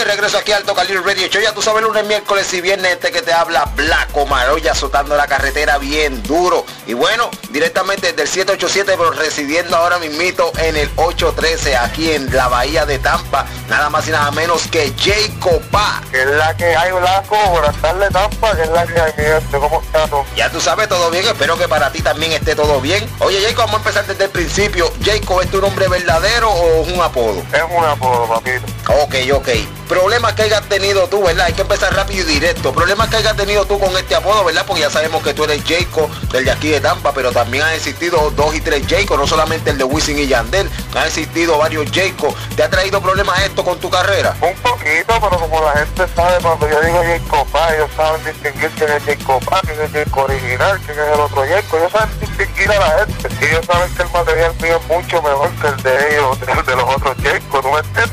Regreso aquí al Tocalil Radio Show. Ya tú sabes, lunes, miércoles y viernes este que te habla Blanco Maroya azotando la carretera bien duro. Y bueno, directamente desde el 787, pero residiendo ahora mismito en el 813 aquí en la Bahía de Tampa. Nada más y nada menos que Jacob Pa. Que es la que hay, Blanco. Buenas tardes, Tampa. Que es la que hay. Ya tú sabes, todo bien. Espero que para ti también esté todo bien. Oye, Jacob, vamos a empezar desde el principio. Jacob, ¿es tu nombre verdadero o es un apodo? Es un apodo, papito. Ok, ok. Problemas que hayas tenido tú, ¿verdad? Hay que empezar rápido y directo. Problemas que hayas tenido tú con este apodo, ¿verdad? Porque ya sabemos que tú eres Jacob, del de aquí de Tampa, pero también han existido dos y tres Jacob, no solamente el de Wisin y Yandel. Han existido varios Jacob. ¿Te ha traído problemas esto con tu carrera? Un poquito, pero como la gente sabe, cuando yo digo Jacob Pa, ellos saben distinguir quién es Jacob Pa, quién es Jacob original, quién es el otro Jacob. Ellos saben distinguir a la gente. Y ellos saben que el material mío es mucho mejor que el de ellos, el de los otros Jacob, ¿tú me entiendes?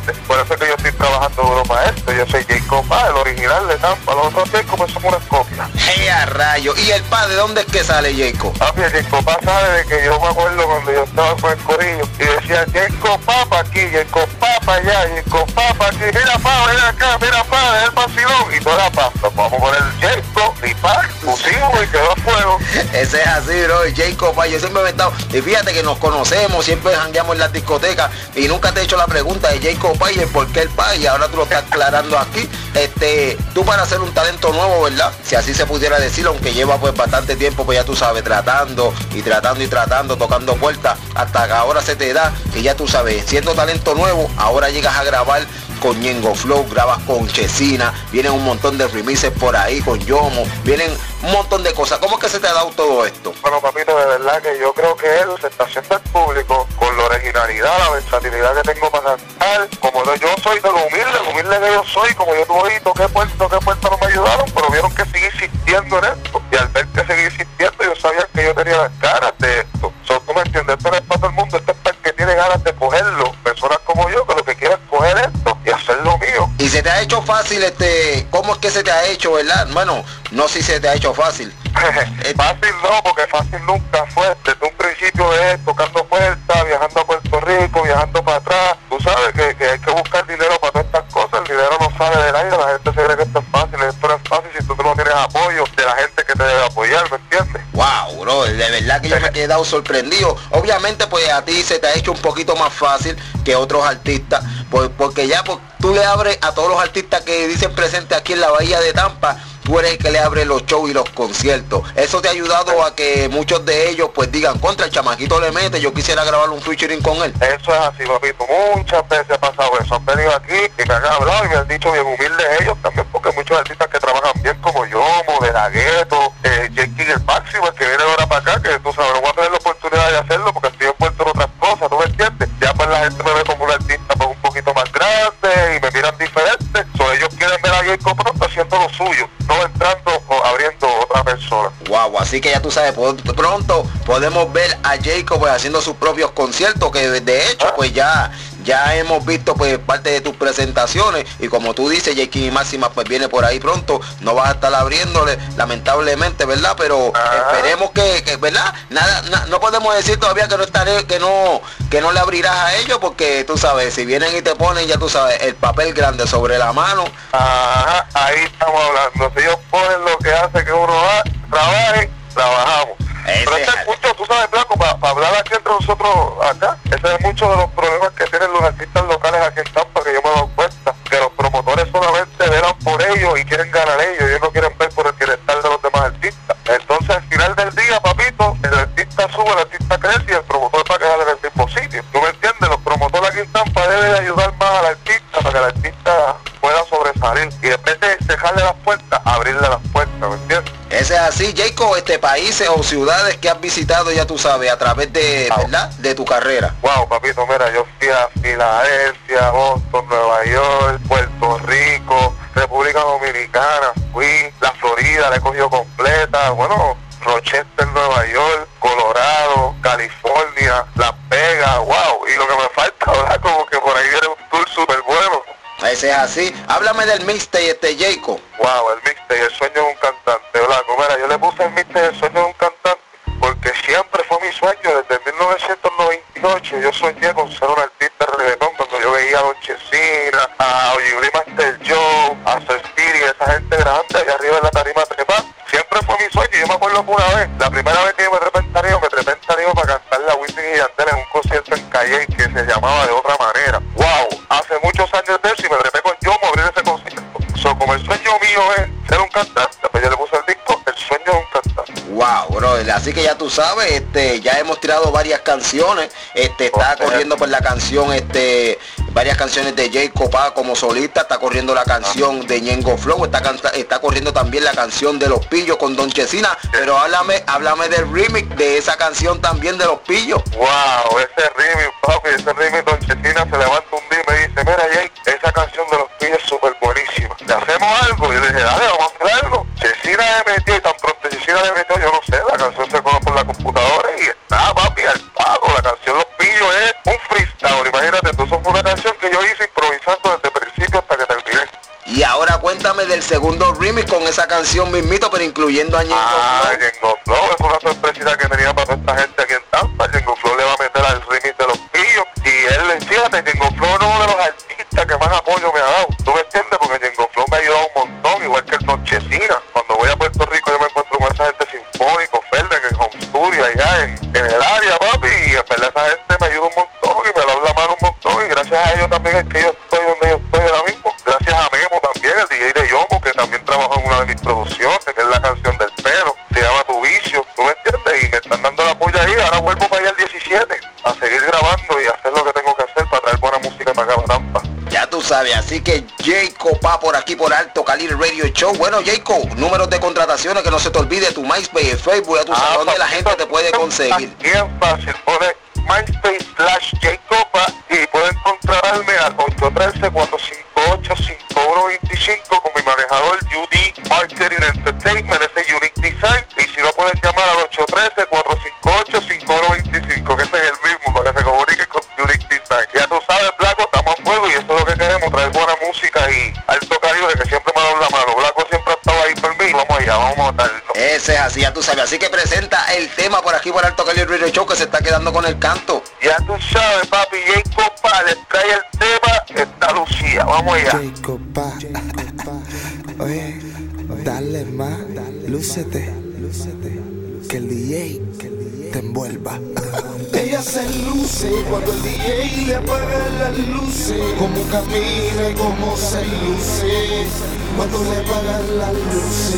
Yo soy Jacob Pa, el original de Tampa. Los otros Jacob pues son unas copias. ¡Hey, a rayo! ¿Y el pa de dónde es que sale Jacob? Papi, el Jacob Pa sabe de que yo me acuerdo cuando yo estaba con el corillo y decía Jacob Pa pa' aquí, Jacob Pa pa' allá, Jacob Pa pa' aquí. Mira pa, ven acá, mira pa, es el vacilón. Y toda la pa. Pues vamos a poner Ese es así, bro. Jacob yo siempre he estado... Y fíjate que nos conocemos, siempre jangueamos en las discotecas y nunca te he hecho la pregunta de Jacob el por qué el pa y ahora tú lo estás aclarando aquí. Este, tú para hacer un talento nuevo, ¿verdad? Si así se pudiera decir, aunque lleva pues bastante tiempo, pues ya tú sabes, tratando y tratando y tratando, tocando puertas, hasta que ahora se te da y ya tú sabes, siendo talento nuevo, ahora llegas a grabar con Ñengo Flow, grabas con Chesina, vienen un montón de remixes por ahí con Yomo, vienen un montón de cosas. ¿Cómo es que se te ha dado todo esto? Bueno, papito, de verdad que yo creo que él se está haciendo al público con la originalidad, la versatilidad que tengo para cantar, como yo soy de lo humilde, lo humilde que yo soy, como yo tuve y toqué puerto, toqué puerto, no me ayudaron, pero vieron que seguí insistiendo en esto. Fácil, este, ¿cómo es que se te ha hecho, verdad? Bueno, no sé si se te ha hecho fácil. Fácil no, porque fácil nunca fue. Desde un principio es tocando puertas, viajando a Puerto Rico, viajando para atrás. Tú sabes que, que hay que buscar dinero para todas estas cosas. El dinero no sale del aire. La gente se cree que esto es fácil. Esto no es fácil si tú no tienes apoyo de la gente que te debe apoyar, ¿me entiendes? Wow, bro, de verdad que yo me he quedado sorprendido. Obviamente, pues a ti se te ha hecho un poquito más fácil que otros artistas, porque ya tú le abres a todos los artistas que dicen presente aquí en la Bahía de Tampa, tú eres el que le abre los shows y los conciertos. Eso te ha ayudado a que muchos de ellos pues digan, contra el chamaquito le mete, yo quisiera grabar un featuring con él. Eso es así, papito. Muchas veces ha pasado eso. Han venido aquí y me han hablado y me han dicho bien humildes ellos también, porque muchos artistas que trabajan bien como Yomo, De La Gueto, eh, J. King el Máximo, que viene ahora para acá, que suyo, no entrando o abriendo otra persona. Wow, así que ya tú sabes, pronto podemos ver a Jacob pues, haciendo sus propios conciertos, que de hecho pues ya ya hemos visto pues parte de tus presentaciones y como tú dices, J. King y Máxima pues viene por ahí pronto, no vas a estar abriéndole lamentablemente, ¿verdad? Pero Ajá. esperemos que, que, ¿verdad? Nada, na- no podemos decir todavía que no estaré, que no, que no le abrirás a ellos porque tú sabes, si vienen y te ponen, ya tú sabes, el papel grande sobre la mano, Ajá, ahí estamos hablando. Si ellos ponen lo que hace que uno va, trabaje, trabajamos. Ese Pero este es- mucho, tú sabes, Blanco, para hablar aquí entre nosotros acá, ese es mucho de los problemas que tienen los artistas locales aquí en Tampa, que yo me he dado cuenta, que los promotores solamente velan por ellos y quieren ganar ellos, ellos no quieren ver por el bienestar de los demás artistas. Entonces, al final del día, papito, el artista sube, el artista crece y el promotor va a quedar en el mismo sitio. ¿Tú me entiendes? Los promotores aquí en Tampa deben de ayudar más al artista para que el artista pueda sobresalir y vez de cerrarle las puertas, abrirle las puertas, es así, Jacob, este países o ciudades que has visitado, ya tú sabes, a través de. ¿verdad? De tu carrera. Wow, papito, mira, yo fui a Filadelfia, Boston, Nueva York, Puerto Rico, República Dominicana, fui, la Florida, la he cogido completa, bueno, Rochester, Nueva York, Colorado, California, Las Vegas, wow, y lo que me falta, ¿verdad? Como que por ahí viene un tour súper bueno. Ese es así. Háblame del mixtape, este Jacob. Wow, el mixtape, yo soñé con ser un artista de reggaetón cuando yo veía a Don Chesina, a Olibri Master Joe, a Cestiri, esa gente grande allá arriba en la tarima trepa. Siempre fue mi sueño, yo me acuerdo que una vez, la primera vez que yo me trepé en tarima, me trepé en tarima para cantar la Wisin y Yandel en un concierto en Calle que se llamaba de otra manera. ¡Wow! Hace muchos años de eso y me trepé con Joe a abrir ese concierto. So, como el sueño mío es ser un cantante, pues yo le puse el disco, el sueño Wow, brother, así que ya tú sabes, este, ya hemos tirado varias canciones, este, está corriendo por la canción, este, varias canciones de Jay Copa como solista, está corriendo la canción de Ñengo Flow, está, está corriendo también la canción de Los Pillos con Don Chesina, pero háblame, háblame del remix de esa canción también de Los Pillos. Wow, ese remix, papi, ese remix Don Chesina se levanta un día y me dice, mira Jay, esa canción de los pillos es súper buenísima. ¿Le hacemos algo? Y le dije, dale, vamos a hacer algo. Chesina le metió y le metió, yo no sé, la canción se coge por la computadora y está, papi, al pago. La canción Los Pillos es un freestyle, imagínate, tú, eso fue una canción que yo hice improvisando desde el principio hasta que terminé. Y ahora cuéntame del segundo remix con esa canción mismito, pero incluyendo a Ñengo Ah, Flow. Aquí por Alto Calibre Radio Show. Bueno, Jacob, números de contrataciones que no se te olvide tu MySpace, Facebook, ya tú sabes dónde la gente te puede conseguir. Bien fácil, pone Ese es así, ya tú sabes. Así que presenta el tema por aquí por Alto Calibre Radio Show que se está quedando con el canto. Ya tú sabes, papi, J. Copa les trae el tema, está Lucía. Vamos allá. Jacob, pa. Oye, dale más, lúcete, que el DJ te envuelva. Ella se luce cuando el DJ le apaga las luces. Como camina y cómo se luce cuando le apagan las luces.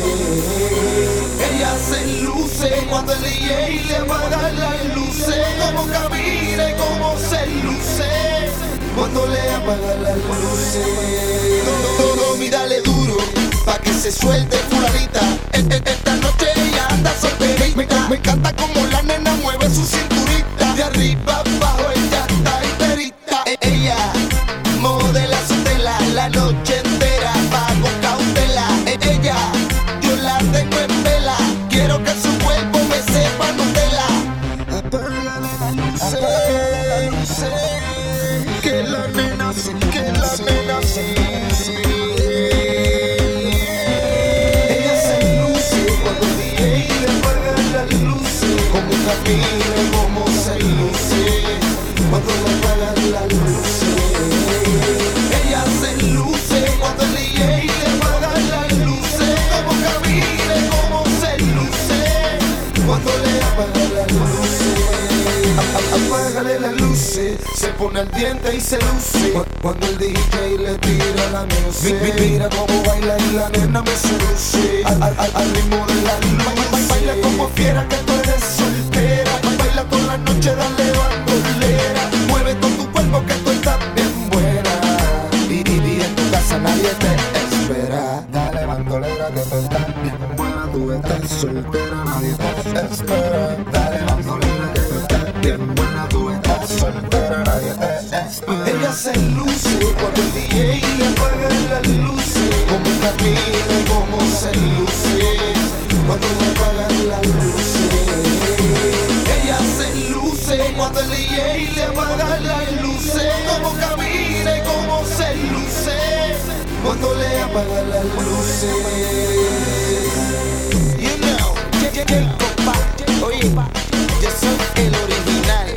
Ella se luce cuando el DJ le apaga las luces. Como camina y cómo se luce cuando le apagan las luces. Todo, todo, mírale duro pa' que se suelte fulanita. E- e- Esta noche ella anda solterita. Me encanta como la nena mueve su cinturita. Como camina, como se luce cuando le apagan las luces. Ella se luce cuando el DJ le apaga las luces. Como camina, como se luce cuando le apagan las luces. A- a- Apágale las luces, se pone al diente y se luce. Cu- Cuando el DJ le tira la mi- mira cómo baila y la nena me seduce. Al, al- al- al ritmo de la luz, baila como fiera que tú eres noche, dale bandolera. Mueve con tu cuerpo que tú estás bien buena. Y, y, y en tu casa nadie te espera. Dale bandolera que estás bien buena. Tú estás soltera, nadie te espera. Dale bandolera que estás bien buena. Tú estás soltera, nadie te espera. Ella se luce cuando el DJ le apaga las luces. Como camina, como se luce cuando el DJ le apaga las luces. Como camina y como se luce cuando le apagan las luces. You know, J- J- Jacob Pa. Oye, yo soy el original.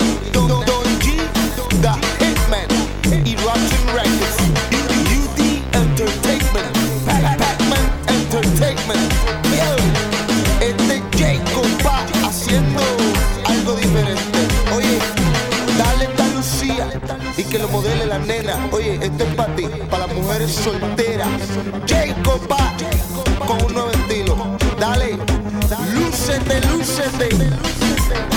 Jacob va con un nuevo estilo. Dale, lúcete, lúcete.